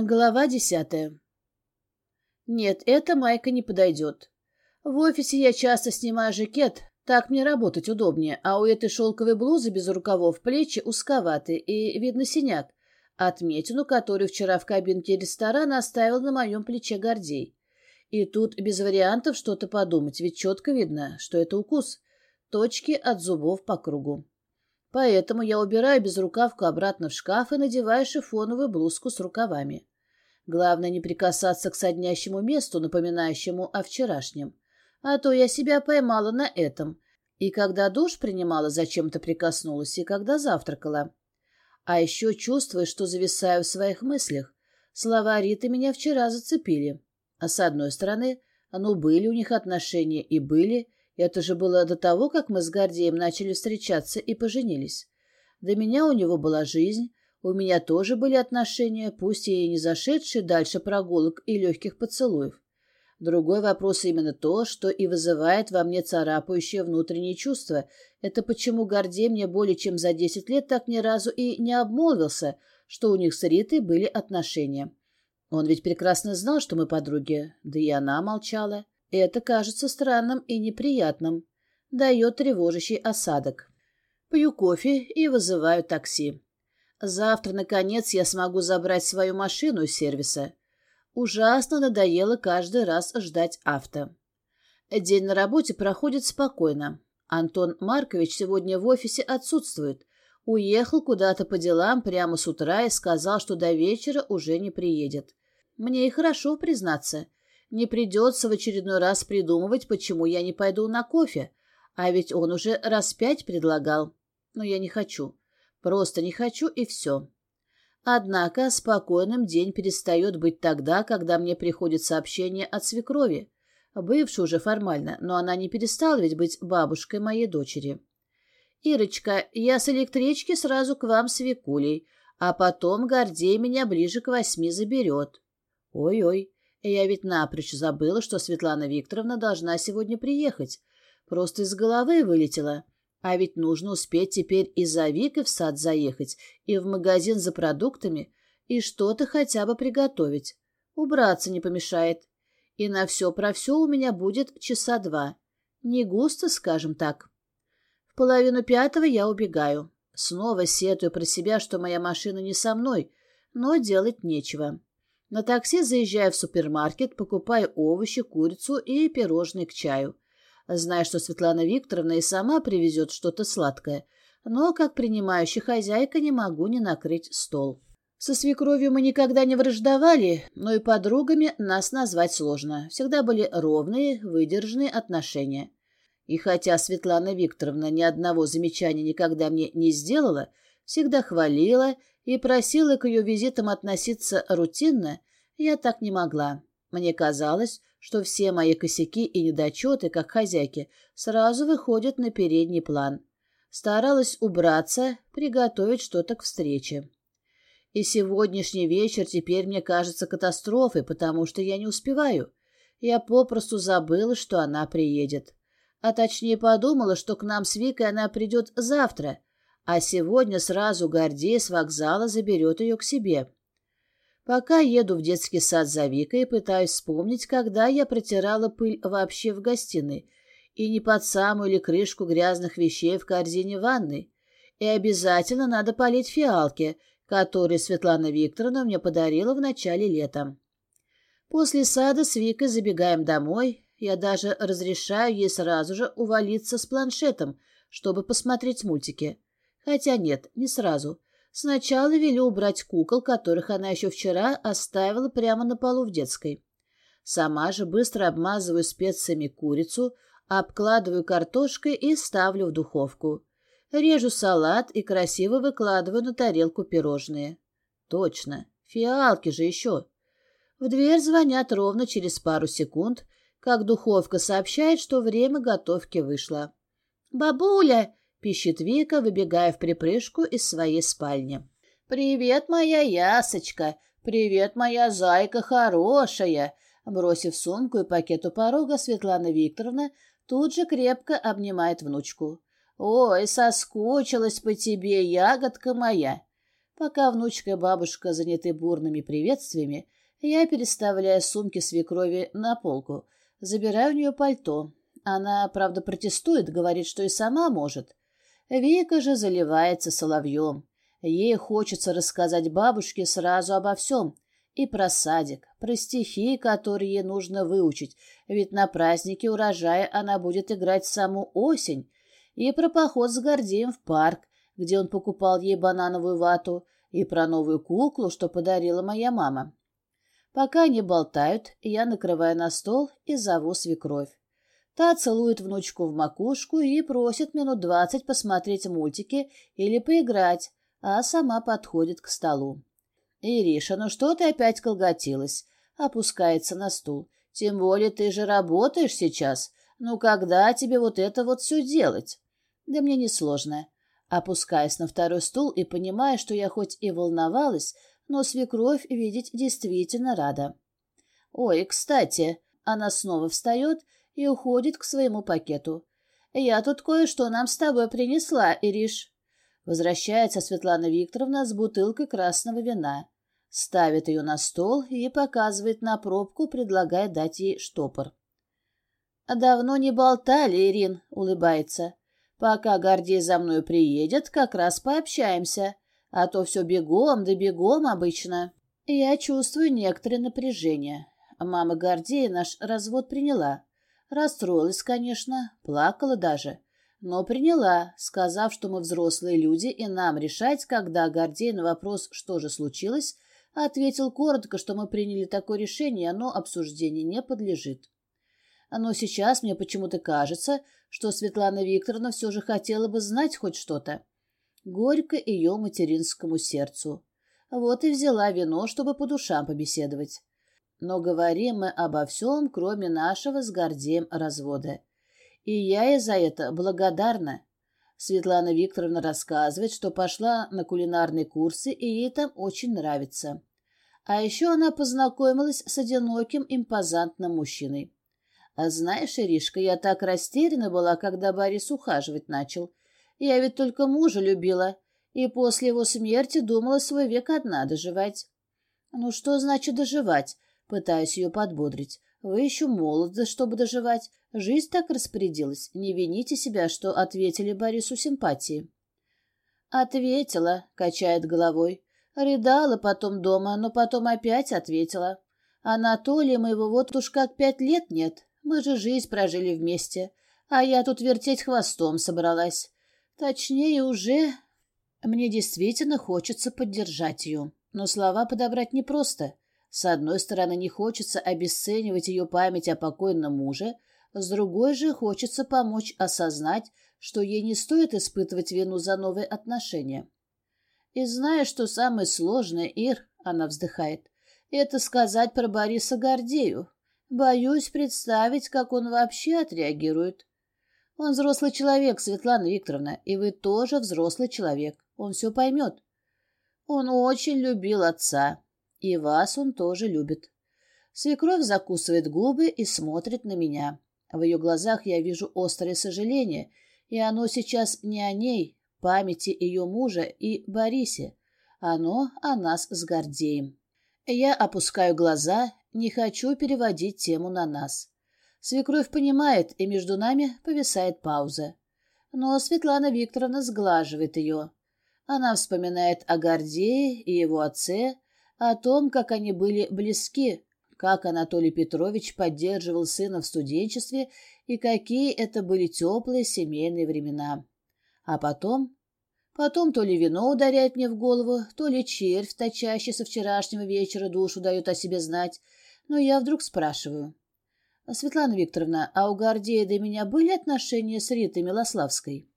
Глава десятая. Нет, эта майка не подойдет. В офисе я часто снимаю жакет, так мне работать удобнее, а у этой шелковой блузы без рукавов плечи узковаты и видно синяк, отметину, которую вчера в кабинке ресторана оставил на моем плече Гордей. И тут без вариантов что-то подумать, ведь четко видно, что это укус. Точки от зубов по кругу. Поэтому я убираю безрукавку обратно в шкаф и надеваю шифоновую блузку с рукавами. Главное не прикасаться к соднящему месту, напоминающему о вчерашнем. А то я себя поймала на этом. И когда душ принимала, зачем-то прикоснулась, и когда завтракала. А еще чувствую, что зависаю в своих мыслях. Слова Риты меня вчера зацепили. А с одной стороны, ну, были у них отношения и были, это же было до того, как мы с Гордеем начали встречаться и поженились. До меня у него была жизнь, у меня тоже были отношения, пусть и не зашедшие дальше прогулок и легких поцелуев. Другой вопрос именно то, что и вызывает во мне царапающее внутреннее чувство. Это почему Гордей мне более чем за десять лет так ни разу и не обмолвился, что у них с Ритой были отношения. Он ведь прекрасно знал, что мы подруги, да и она молчала. Это кажется странным и неприятным. Дает тревожащий осадок. Пью кофе и вызываю такси. Завтра, наконец, я смогу забрать свою машину из сервиса. Ужасно надоело каждый раз ждать авто. День на работе проходит спокойно. Антон Маркович сегодня в офисе отсутствует. Уехал куда-то по делам прямо с утра и сказал, что до вечера уже не приедет. Мне и хорошо признаться — не придется в очередной раз придумывать, почему я не пойду на кофе. А ведь он уже раз пять предлагал. Но я не хочу. Просто не хочу, и все. Однако спокойным день перестает быть тогда, когда мне приходит сообщение от свекрови. Бывшей уже формально, но она не перестала ведь быть бабушкой моей дочери. «Ирочка, я с электрички сразу к вам с Викулей, а потом Гордей меня ближе к восьми заберет». «Ой-ой, я ведь напрочь забыла, что Светлана Викторовна должна сегодня приехать. Просто из головы вылетела. А ведь нужно успеть теперь и за Викой в сад заехать, и в магазин за продуктами, и что-то хотя бы приготовить. Убраться не помешает. И на все про все у меня будет часа два. Не густо, скажем так. В половину пятого я убегаю. Снова сетую про себя, что моя машина не со мной, но делать нечего. На такси заезжаю в супермаркет, покупаю овощи, курицу и пирожные к чаю. Знаю, что Светлана Викторовна и сама привезет что-то сладкое, но, как принимающая хозяйка, не могу не накрыть стол. Со свекровью мы никогда не враждовали, но и подругами нас назвать сложно. Всегда были ровные, выдержанные отношения. И хотя Светлана Викторовна ни одного замечания никогда мне не сделала, всегда хвалила и просила к ее визитам относиться рутинно, я так не могла. Мне казалось, что все мои косяки и недочеты, как хозяйки, сразу выходят на передний план. Старалась убраться, приготовить что-то к встрече. И сегодняшний вечер теперь мне кажется катастрофой, потому что я не успеваю. Я попросту забыла, что она приедет. А точнее подумала, что к нам с Викой она придет завтра, а сегодня сразу Гордей с вокзала заберет ее к себе. Пока еду в детский сад за Викой, пытаюсь вспомнить, когда я протирала пыль вообще в гостиной, и не под самую ли крышку грязных вещей в корзине ванной. И обязательно надо полить фиалки, которые Светлана Викторовна мне подарила в начале лета. После сада с Викой забегаем домой. Я даже разрешаю ей сразу же увалиться с планшетом, чтобы посмотреть мультики. Хотя нет, не сразу. Сначала велю убрать кукол, которых она еще вчера оставила прямо на полу в детской. Сама же быстро обмазываю специями курицу, обкладываю картошкой и ставлю в духовку. Режу салат и красиво выкладываю на тарелку пирожные. Точно, фиалки же еще. В дверь звонят ровно через пару секунд, как духовка сообщает, что время готовки вышло. «Бабуля, — пищит Вика, выбегая в припрыжку из своей спальни. «Привет, моя ясочка! Привет, моя зайка хорошая!» Бросив сумку и пакет у порога, Светлана Викторовна тут же крепко обнимает внучку. «Ой, соскучилась по тебе, ягодка моя!» Пока внучка и бабушка заняты бурными приветствиями, я переставляю сумки свекрови на полку, забираю у нее пальто. Она, правда, протестует, говорит, что и сама может. Вика же заливается соловьем. Ей хочется рассказать бабушке сразу обо всем. И про садик, про стихи, которые ей нужно выучить, ведь на празднике урожая она будет играть саму осень, и про поход с Гордеем в парк, где он покупал ей банановую вату, и про новую куклу, что подарила моя мама. Пока они болтают, я накрываю на стол и зову свекровь. Та целует внучку в макушку и просит минут двадцать посмотреть мультики или поиграть, а сама подходит к столу. «Ириша, ну что ты опять колготилась?» Опускается на стул. «Тем более ты же работаешь сейчас. Ну когда тебе вот это вот все делать?» «Да мне несложно». Опускаясь на второй стул и понимая, что я хоть и волновалась, но свекровь видеть действительно рада. «Ой, кстати...» Она снова встает и уходит к своему пакету. «Я тут кое-что нам с тобой принесла, Ириш». Возвращается Светлана Викторовна с бутылкой красного вина. Ставит ее на стол и показывает на пробку, предлагая дать ей штопор. «Давно не болтали, Ирин», — улыбается. «Пока Гордей за мной приедет, как раз пообщаемся, а то все бегом да бегом обычно». Я чувствую некоторое напряжение. Мама Гордея наш развод приняла. Расстроилась, конечно, плакала даже но приняла, сказав, что мы взрослые люди, и нам решать, когда Гордей на вопрос, что же случилось, ответил коротко, что мы приняли такое решение, оно обсуждению не подлежит. Но сейчас мне почему-то кажется, что Светлана Викторовна все же хотела бы знать хоть что-то. Горько ее материнскому сердцу. Вот и взяла вино, чтобы по душам побеседовать. Но говорим мы обо всем, кроме нашего с Гордеем развода. И я ей за это благодарна. Светлана Викторовна рассказывает, что пошла на кулинарные курсы, и ей там очень нравится. А еще она познакомилась с одиноким импозантным мужчиной. А знаешь, Иришка, я так растеряна была, когда Борис ухаживать начал. Я ведь только мужа любила, и после его смерти думала свой век одна доживать. Ну что значит доживать? Пытаюсь ее подбодрить. Вы еще молоды, чтобы доживать. Жизнь так распорядилась. Не вините себя, что ответили Борису симпатии. Ответила, качает головой. Рыдала потом дома, но потом опять ответила. Анатолия моего вот уж как пять лет нет. Мы же жизнь прожили вместе. А я тут вертеть хвостом собралась. Точнее, уже... Мне действительно хочется поддержать ее. Но слова подобрать непросто. С одной стороны, не хочется обесценивать ее память о покойном муже, с другой же хочется помочь осознать, что ей не стоит испытывать вину за новые отношения. И зная, что самое сложное, Ир, она вздыхает, это сказать про Бориса Гордею. Боюсь представить, как он вообще отреагирует. Он взрослый человек, Светлана Викторовна, и вы тоже взрослый человек. Он все поймет. Он очень любил отца, и вас он тоже любит. Свекровь закусывает губы и смотрит на меня. В ее глазах я вижу острое сожаление, и оно сейчас не о ней, памяти ее мужа и Борисе. Оно о нас с Гордеем. Я опускаю глаза, не хочу переводить тему на нас. Свекровь понимает, и между нами повисает пауза. Но Светлана Викторовна сглаживает ее. Она вспоминает о Гордее и его отце, о том, как они были близки, как Анатолий Петрович поддерживал сына в студенчестве и какие это были теплые семейные времена. А потом... Потом то ли вино ударяет мне в голову, то ли червь, точащий со вчерашнего вечера душу, дает о себе знать. Но я вдруг спрашиваю. «Светлана Викторовна, а у Гордея до меня были отношения с Ритой Милославской?»